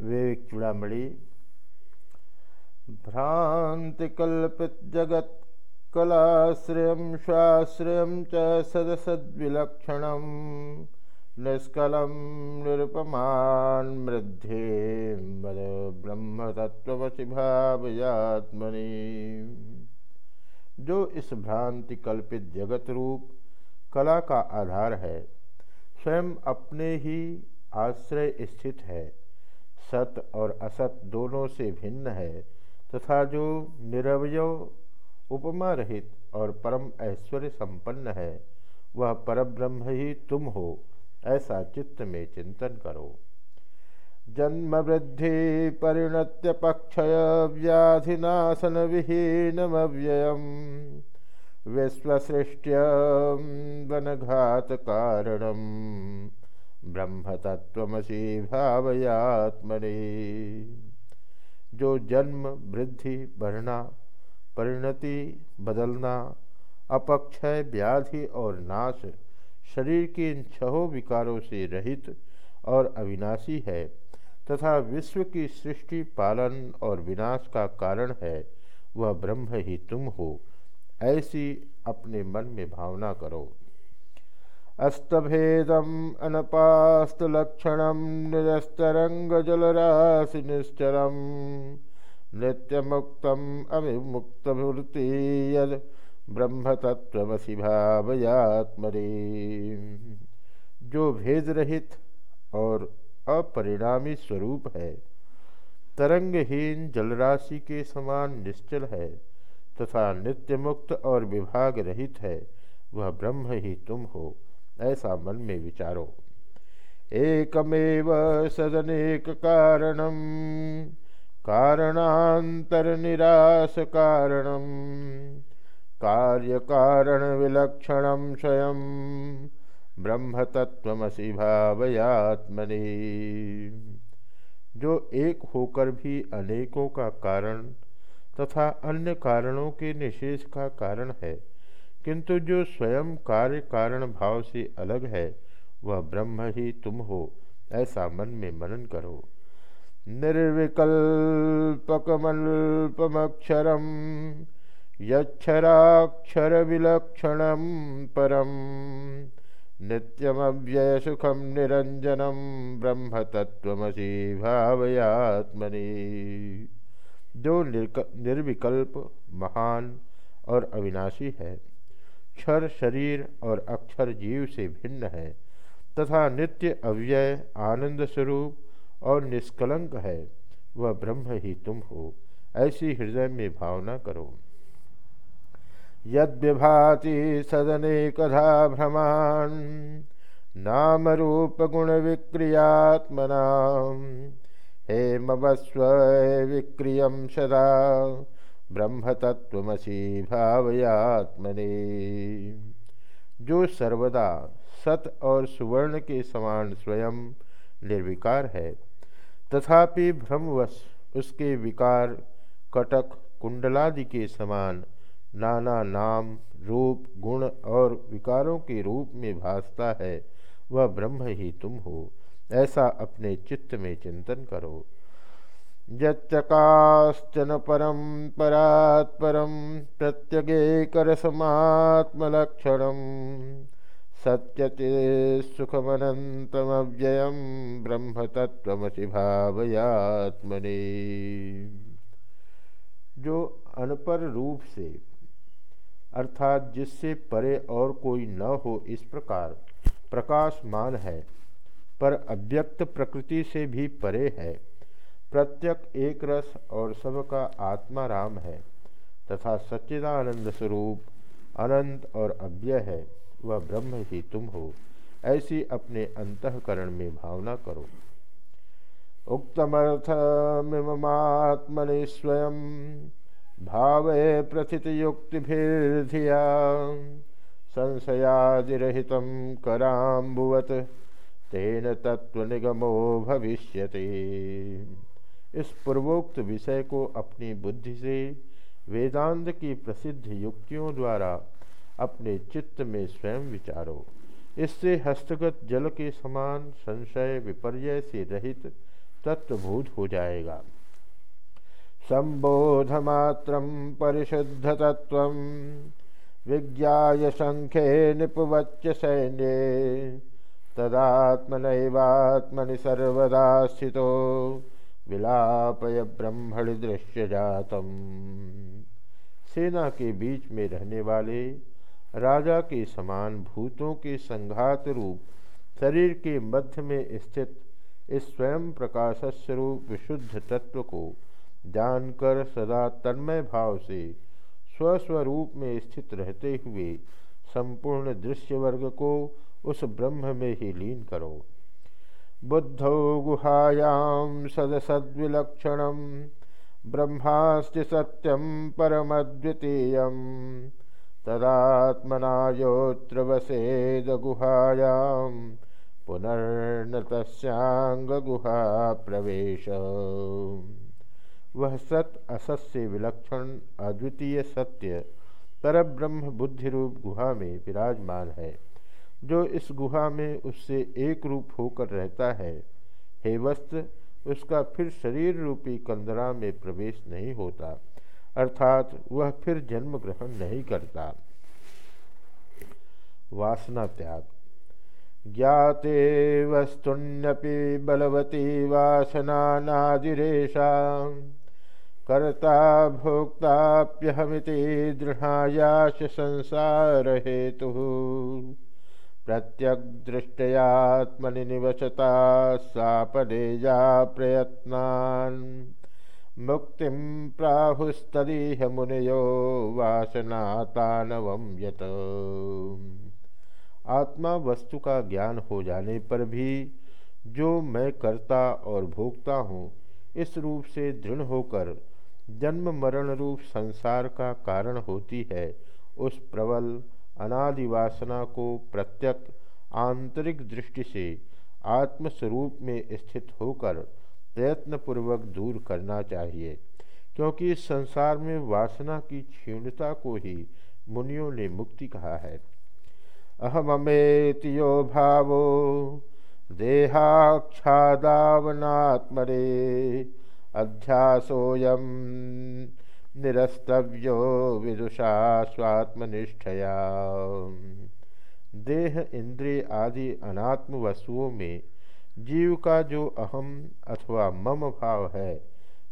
विवेक भ्रांतिकल्पित जगत कलाश्रय स्वाश्रय च सदसद्विलक्षण, निष्कल निरुपमान मृद्धे मद ब्रह्म तत्वसी भावयात्मनि जो इस भ्रांति कल्पित जगत रूप कला का आधार है, स्वयं अपने ही आश्रय स्थित है। सत और असत दोनों से भिन्न है, तथा जो निरवय उपमा रहित और परम ऐश्वर्य संपन्न है, वह परब्रह्म ही तुम हो, ऐसा चित्त में चिंतन करो। जन्म वृद्धि परिणत्य पक्षय व्याधिनाशन विहीनमव्ययम। विश्वसृष्ट्य वनघात कारणम ब्रह्म तत्वसी भावयात्मने। जो जन्म, वृद्धि, बढ़ना, परिणति, बदलना, अपक्षय, व्याधि और नाश शरीर के इन छहों विकारों से रहित और अविनाशी है तथा विश्व की सृष्टि, पालन और विनाश का कारण है, वह ब्रह्म ही तुम हो। ऐसी अपने मन में भावना करो। अस्तभेदम अनपास्तलक्षण निरस्तरंगजलराशि निश्चरम नित्यमुक्तम अविमुक्तभूति यद ब्रह्म तत्वसी भावयात्मरे जो भेद रहित और अपरिणामी स्वरूप है, तरंगहीन जलराशि के समान निश्चल है, तथा नित्य मुक्त और विभाग रहित है, वह ब्रह्म ही तुम हो। ऐसा मन में विचारो। एकमेव सदनेक कारणम कारणांतर निराश कारणम कार्य कारण विलक्षण स्वयं ब्रह्म तत्वसी भावयात्मनि। जो एक होकर भी अनेकों का कारण तथा अन्य कारणों के निशेष का कारण है किंतु जो स्वयं कार्य कारण भाव से अलग है, वह ब्रह्म ही तुम हो, ऐसा मन में मनन करो। निर्विकल्पकमल्पमक्षरम यक्षराक्षर विलक्षण परम नित्यमव्यय सुखम निरंजनम ब्रह्म तत्वसी भावयात्मनि। जो निर्विकल्प, महान और अविनाशी है क्षर शरीर और अक्षर जीव से भिन्न है, तथा नित्य अव्यय, आनंद स्वरूप और निष्कलंक है। वह ब्रह्म ही तुम हो, ऐसी हृदय में भावना करो। यद विभाति सदने कथा भ्रमान नाम रूप गुण विक्रियात्मना हेमवस्व विक्रिय सदा ब्रह्म तत्वसी भावयात्मने जो सर्वदा सत और सुवर्ण के समान स्वयं निर्विकार है, तथापि भ्रमवश उसके विकार, कटक, कुंडलादि के समान नाना नाम, रूप, गुण और विकारों के रूप में भासता है, वह ब्रह्म ही तुम हो, ऐसा अपने चित्त में चिंतन करो। यच्चकाश्चन परम परात्परम प्रत्यगेकरसमात्मलक्षणम सत्यते ब्रह्म तत्वमसि भावयात्मने जो अनपर रूप से, अर्थात जिससे परे और कोई न हो, इस प्रकार प्रकाशमान है, पर अव्यक्त प्रकृति से भी परे है। प्रत्यक एक रस और सबका आत्मा राम है, तथा सच्चिदानंद स्वरूप अनंत और अव्यय है, वह ब्रह्म ही तुम हो। ऐसी अपने अंतकरण में भावना करो। उक्तमर्थमिमात्मनि स्वयं भावे प्रथित युक्तिभिर्धिया संशयादिहित कराम्बुवत, तेन तत्व निगमो भविष्यति। इस पूर्वोक्त विषय को अपनी बुद्धि से, वेदांत की प्रसिद्ध युक्तियों द्वारा अपने चित्त में स्वयं विचारो। इससे हस्तगत जल के समान संशय विपर्य से रहित तत्वभूत हो जाएगा। संबोधमात्र परिशुद्ध तत्व विज्ञा संख्ये निपुवच्च सैन्य, तदात्मनैवात्मनि सर्वदा स्थितो। विलापय ब्रह्मणि दृश्य जातम सेना के बीच में रहने वाले, राजा के समान भूतों के संघात रूप, शरीर के मध्य में स्थित इस स्वयं प्रकाश स्वरूप विशुद्ध तत्व को जानकर सदा तन्मय भाव से स्वस्वरूप में स्थित रहते हुए संपूर्ण दृश्य वर्ग को उस ब्रह्म में ही लीन करो। बुद्धौ गुहायां सदसद्विलक्षण, ब्रह्मास्त सत्यम परमद्वितीयं। तदात्मनायोत्र वसेदगुहायां पुनर्न तस्यांगगुहा प्रवेश वह सत असत से विलक्षण अद्वितीय सत्य, परब्रह्म बुद्धि रूप गुहा में विराजमान है। जो इस गुहा में उससे एक रूप होकर रहता है हे वस्त्र उसका फिर शरीर रूपी कंदरा में प्रवेश नहीं होता, अर्थात वह फिर जन्म ग्रहण नहीं करता। वासना त्याग। ज्ञाते वस्तुन्यपि बलवती वासना नादिरेशा कर्ता भोक्ताप्यहमिति दृढ़ायाश संसार हेतु। प्रत्यग्दृष्टयात्मनि निवसता सापदेजा प्रयत्नान्। मुक्तिं प्राहुस्तदीह मुनयो वासनातानवं यत। आत्मा वस्तु का ज्ञान हो जाने पर भी जो मैं करता और भोगता हूँ, इस रूप से दृढ़ होकर जन्म मरण रूप संसार का कारण होती है, उस प्रबल अनादि वासना को प्रत्यक आंतरिक दृष्टि से आत्मस्वरूप में स्थित होकर प्रयत्नपूर्वक दूर करना चाहिए, क्योंकि संसार में वासना की क्षीणता को ही मुनियों ने मुक्ति कहा है। अहममेतियो भावो, देहाक्षादावनात्मरे अध्यासोऽयं निरस्तव्यो विदुषा स्वात्मनिष्ठया देह, इंद्रिय आदि अनात्म वस्तुओं में जीव का जो अहम अथवा मम भाव है,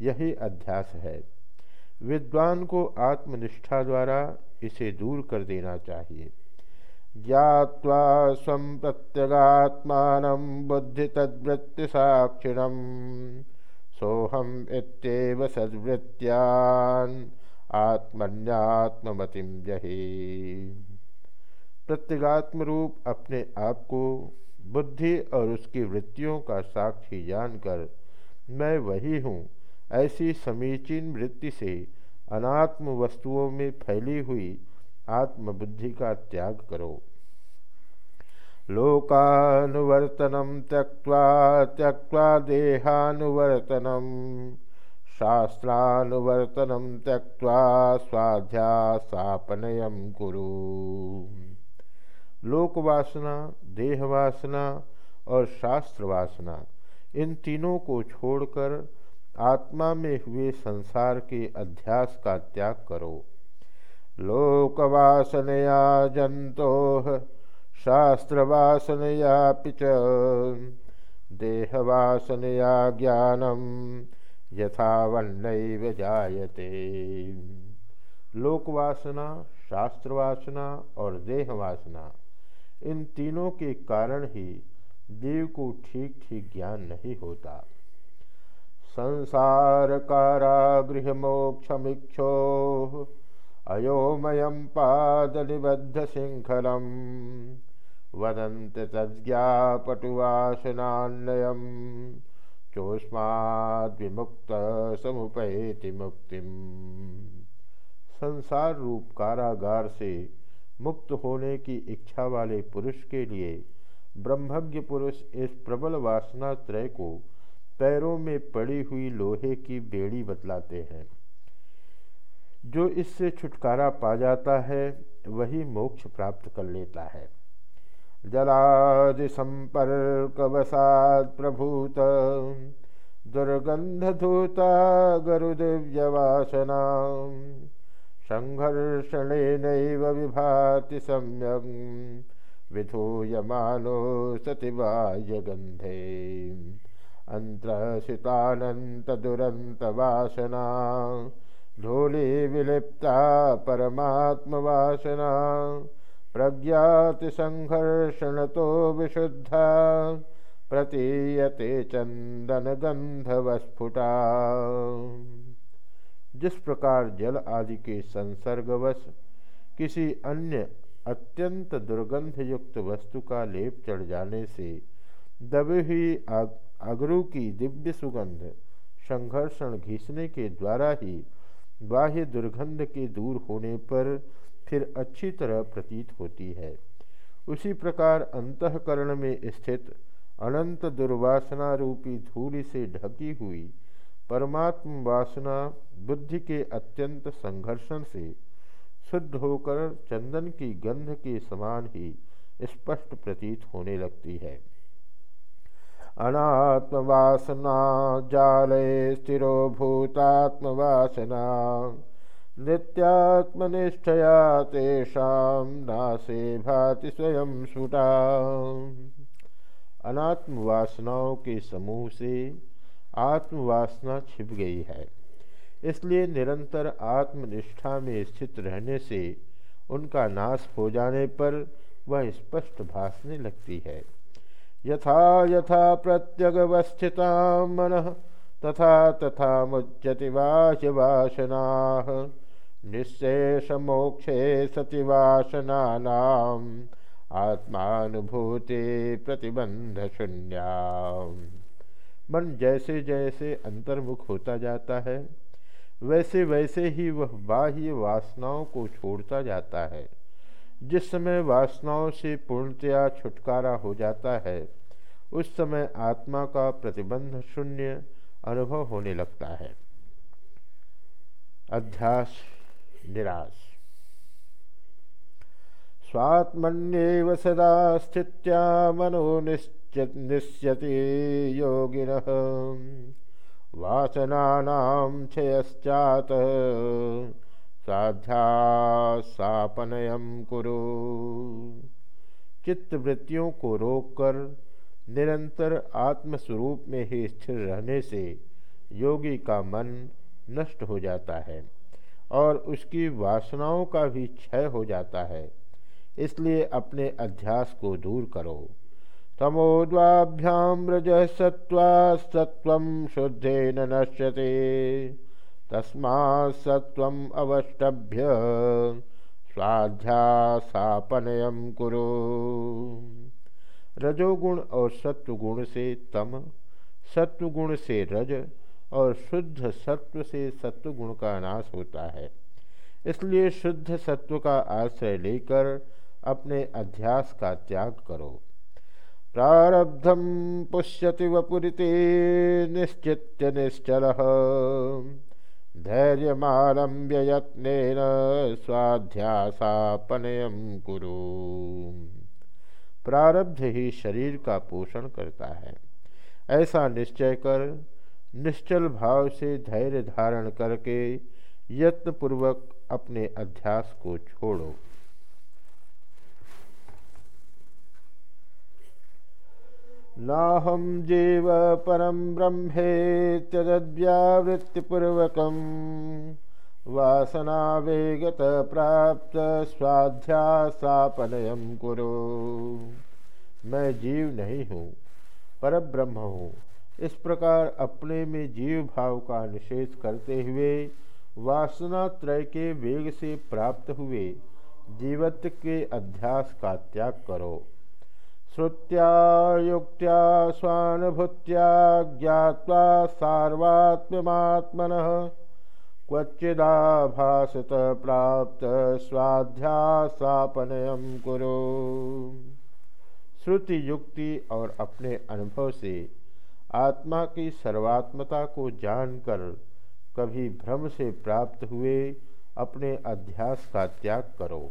यही अध्यास है। विद्वान को आत्मनिष्ठा द्वारा इसे दूर कर देना चाहिए। ज्ञावा स्व प्रत्यगात्मान बुद्धि तद्वृत्ति साक्षिणम। सोहम इत्येव सद्वृत्यान आत्मन्यात्मतिम जही। प्रत्यगात्म रूप अपने आप को, बुद्धि और उसकी वृत्तियों का साक्षी जानकर मैं वही हूँ, ऐसी समीचीन वृत्ति से अनात्म वस्तुओं में फैली हुई आत्मबुद्धि का त्याग करो। लोकानुवर्तनम त्यक्वा त्यक्वा देहानुवर्तनम शास्त्रानुवर्तनम त्यक्वा स्वाध्यासापनयम कुरु। लोकवासना, देहवासना और शास्त्रवासना, इन तीनों को छोड़कर आत्मा में हुए संसार के अध्यास का त्याग करो। लोकवासनया जंतो शास्त्रवासनयापि च। देहवासनया ज्ञानम यथावन्नैव जायते। लोकवासना, शास्त्रवासना और देहवासना, इन तीनों के कारण ही देव को ठीक ठीक ज्ञान नहीं होता। संसार कारागृह मोक्षमीक्षो अयोमयम पाद निबद्ध सिंखलम वदंत तज्ञापटुवासनान्नयम चोष्माद्विमुक्त समुपैति मुक्ति संसार रूप कारागार से मुक्त होने की इच्छा वाले पुरुष के लिए ब्रह्मज्ञ पुरुष इस प्रबल वासना त्रय को पैरों में पड़ी हुई लोहे की बेड़ी बतलाते हैं। जो इससे छुटकारा पा जाता है, वही मोक्ष प्राप्त कर लेता है। जलादि संपर्क वसाद प्रभूत। दुर्गन्धधूता गरुदिव्यवासना सङ्घर्षणेनैव विभाति सम्यक् विधूयमानो सतिवायगन्धे अन्तःसितानन्तदुरन्तवासना धूली विलिप्ता परमात्मवासना। प्रज्ञातिसङ्घर्षणतो विशुद्धा, प्रतीयते चन्दनगन्धवस्फुटा जिस प्रकार जल आदि के संसर्गवश किसी अन्य अत्यंत दुर्गंध युक्त वस्तु का लेप चढ़ जाने से दबे हुई अगरू की दिव्य सुगंध संघर्षण घिसने के द्वारा ही बाह्य दुर्गंध के दूर होने पर फिर अच्छी तरह प्रतीत होती है। उसी प्रकार अंतकरण में स्थित अनंत दुर्वासना रूपी धूल से ढकी हुई परमात्म वासना बुद्धि के अत्यंत संघर्षण से शुद्ध होकर चंदन की गंध के समान ही स्पष्ट प्रतीत होने लगती है। अनात्म अनात्मवासना जाले स्थिरो भूतात्मवासना नित्यात्मनिष्ठया तेषां नासे भाति स्वयं स्फुटा अनात्म वासनाओं के समूह से आत्मवासना छिप गई है। इसलिए निरंतर आत्मनिष्ठा में स्थित रहने से उनका नाश हो जाने पर वह स्पष्ट भासने लगती है। यथा यथा प्रत्यगवस्थिता मन तथा तथा मुच्यति वासना निशेष मोक्षे सति वासना आत्मानुभूति प्रतिबंध शून्या मन जैसे जैसे अंतर्मुख होता जाता है, वैसे वैसे ही वह बाह्य वासनाओं को छोड़ता जाता है। जिस समय वासनाओं से पूर्णतया छुटकारा हो जाता है, उस समय आत्मा का प्रतिबंध शून्य अनुभव होने लगता है। अध्यास निराश। स्वात्मन्येव सदा स्थित्या मनो निश्यति योगिनः। वासनानां क्षयश्चात। साध्यासापनयम कुरु। चित्तवृत्तियों को रोककर निरंतर आत्मस्वरूप में ही स्थिर रहने से योगी का मन नष्ट हो जाता है। और उसकी वासनाओं का भी क्षय हो जाता है। इसलिए अपने अध्यास को दूर करो। तमोद्वाभ्याम रज सत्वा सत्व शुद्धे न नश्यते। तस्मा सत्व अवष्टभ्य स्वाध्यासापनय कुरु। रजोगुण और सत्वगुण से तम, सत्वगुण से रज और शुद्ध सत्व से सत्वगुण का नाश होता है। इसलिए शुद्ध सत्व का आश्रय लेकर अपने अध्यास का त्याग करो। प्रारब्धम पुष्यति वपुरीते निश्चित्य निश्चल। धैर्यमालम्ब्य यत्न स्वाध्यासापनय कुरु। प्रारब्ध ही शरीर का पोषण करता है। ऐसा निश्चय कर निश्चल भाव से धैर्य धारण करके यत्नपूर्वक अपने अध्यास को छोड़ो। नाहम जीव परम ब्रह्मेत्यद्व्यावृत्तिपूर्वक वासना वेगत प्राप्त स्वाध्यासापनय कुरु। मैं जीव नहीं हूँ पर ब्रह्म हूँ। इस प्रकार अपने में जीव भाव का निषेध करते हुए, वासना त्रय के वेग से प्राप्त हुए, जीवत्व के अध्यास का त्याग करो। श्रुत्या युक्त्या स्वानुभूत्या ज्ञात्वा सार्वात्म्यमात्मनः, क्वचिदाभासत प्राप्त स्वाध्यासापनयम कुरु। श्रुति युक्ति और अपने अनुभव से आत्मा की सर्वात्मता को जानकर कभी भ्रम से प्राप्त हुए अपने अध्यास का त्याग करो।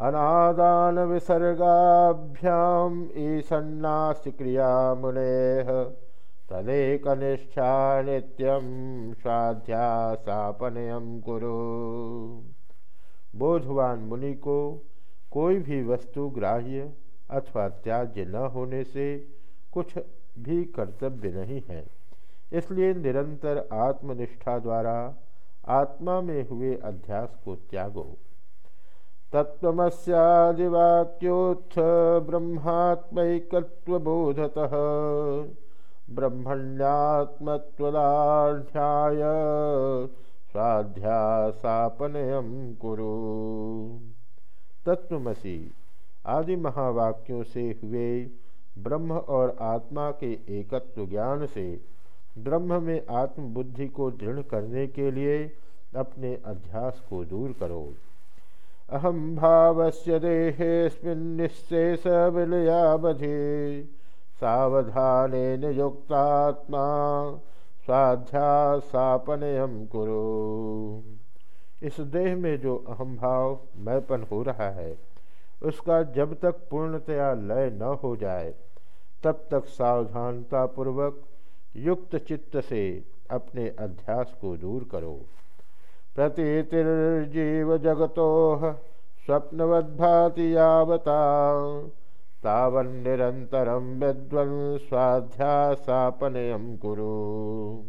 अनादान विसर्गाभ्याम ईसन्नास्ति क्रिया मुने तदेकनिष्ठा नित्यम स्वाध्यासापनयम कुरु। बोधवान मुनि को कोई भी वस्तु ग्राह्य अथवा त्याज्य न होने से कुछ भी कर्तव्य नहीं है। इसलिए निरंतर आत्मनिष्ठा द्वारा आत्मा में हुए अध्यास को त्यागो। तत्वमस्यादिवाक्योत्थ ब्रह्मात्मकत्वबोधतः ब्रह्मण्यात्मत्वदाध्याय स्वाध्यासापनयम कुरु। तत्वमसी आदि महावाक्यों से हुए ब्रह्म और आत्मा के एकत्व ज्ञान से ब्रह्म में आत्मबुद्धि को दृढ़ करने के लिए अपने अध्यास को दूर करो। अहम भाव से देहेस्मिन्निशेष विलयावधि सावधान युक्तात्मा स्वाध्यासापनयम करो। इस देह में जो अहम भाव मैपन हो रहा है, उसका जब तक पूर्णतया लय न हो जाए तब तक सावधानतापूर्वक युक्त चित्त से अपने अध्यास को दूर करो। प्रतीतिर्जीव जगतो स्वप्नवद्भाति यावता विद्वन् स्वाध्यासापनयम कुरु।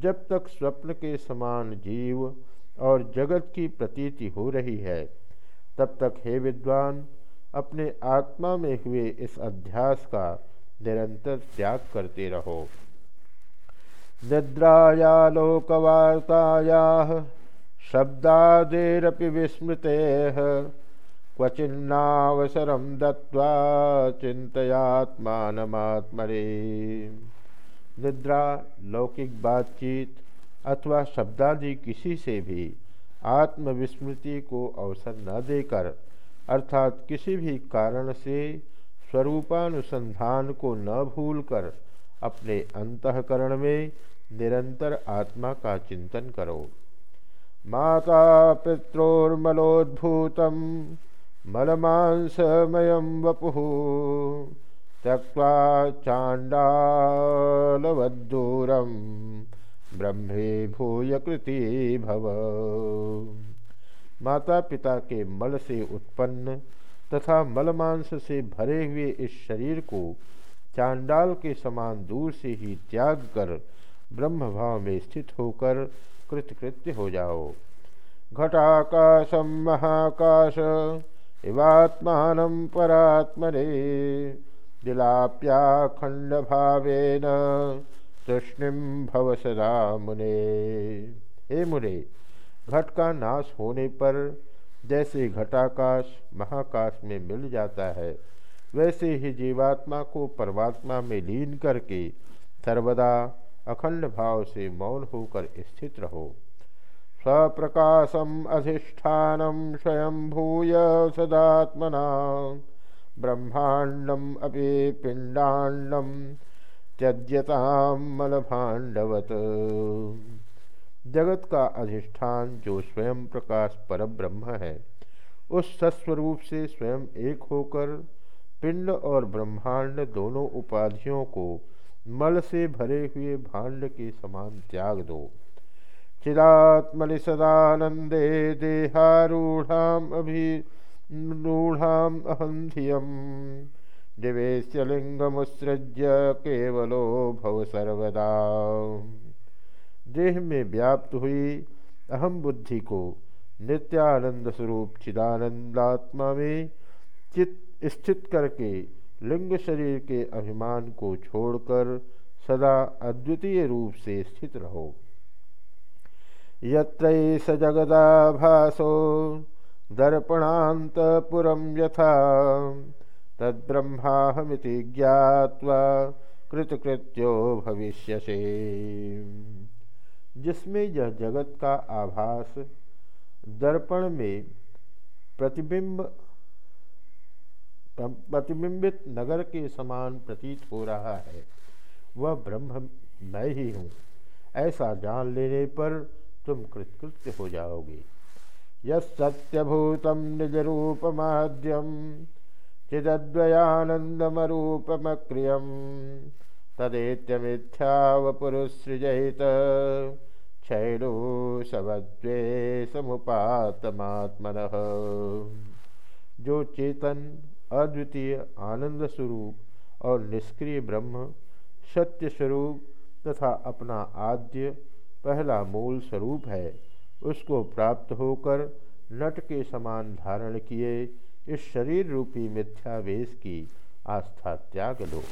जब तक स्वप्न के समान जीव और जगत की प्रतीति हो रही है, तब तक हे विद्वान अपने आत्मा में हुए इस अध्यास का निरंतर त्याग करते रहो। निद्राया लोकवार्ताया शब्दादेरपि विस्मृते क्वचिन्नावसरम दत्वा चिंतयात्मात्मरे निद्रा लौकिक बातचीत अथवा शब्दादि किसी से भी आत्मविस्मृति को अवसर न देकर अर्थात किसी भी कारण से स्वरूपानुसंधान को न भूलकर अपने अंतकरण में निरंतर आत्मा का चिंतन करो। माता पित्रोर्मलोद्भूत मलमांसमय वपु त्यक्वा ब्रह्मे भूय कृति भव। माता पिता के मल से उत्पन्न तथा मलमांस से भरे हुए इस शरीर को चांडाल के समान दूर से ही त्याग कर ब्रह्म भाव में स्थित होकर कृतकृत्य हो जाओ। घटाकाशम महाकाश, इवात्मान परात्मने दिलाप्याखंड भावेन तूष्णिम भव सदा मुने। हे मुने घट का नाश होने पर जैसे घटाकाश महाकाश में मिल जाता है, वैसे ही जीवात्मा को परमात्मा में लीन करके सर्वदा अखंड भाव से मौन होकर स्थित रहो। स्वप्रकाशम अधिष्ठान स्वयं भूय सदात्मना ब्रह्मांडम अभी पिंडांडम त्यज्यताम मलभाण्डवत। जगत का अधिष्ठान जो स्वयं प्रकाश पर ब्रह्म है, उस सस्वरूप से स्वयं एक होकर पिंड और ब्रह्मांड दोनों उपाधियों को मल से भरे हुए भांड के समान त्याग दो। चिदात्मनि सदानंदे देहारूढ़ाम अभिरूढ़ाम अहम धियम दिवेश्य लिंगमुसृज्य केवलो भव सर्वदा। देह में व्याप्त हुई अहम बुद्धि को नित्यानंद स्वरूप चिदानंदात्मा में चित, स्थित करके लिंग शरीर के अभिमान को छोड़कर सदा अद्वितीय रूप से स्थित रहो। यत्र स जगदाभासो दर्पणान्तपुरं यथा तद्ब्रह्माहमिति ज्ञात्वा कृतकृत्यो भविष्यसे। जिसमें यह जगत का आभास, दर्पण में प्रतिबिंब प्रतिबिंबित नगर के समान प्रतीत हो रहा है, वह ब्रह्म मैं ही हूँ। ऐसा जान लेने पर तुम कृतकृत्य हो जाओगे। यत्यभूतम निज रूपमाद्यम चिदद्वयानंदमरूपमक्रियम तदेत्यमिथ्यावपुरुसृजयित क्षैरो सवद्वे समुपातमात्मन। जो चेतन, अद्वितीय आनंद स्वरूप और निष्क्रिय ब्रह्म सत्य स्वरूप तथा अपना आद्य, पहला मूल स्वरूप है, उसको प्राप्त होकर नट के समान धारण किए, इस शरीर रूपी मिथ्यावेश की आस्था त्याग लो।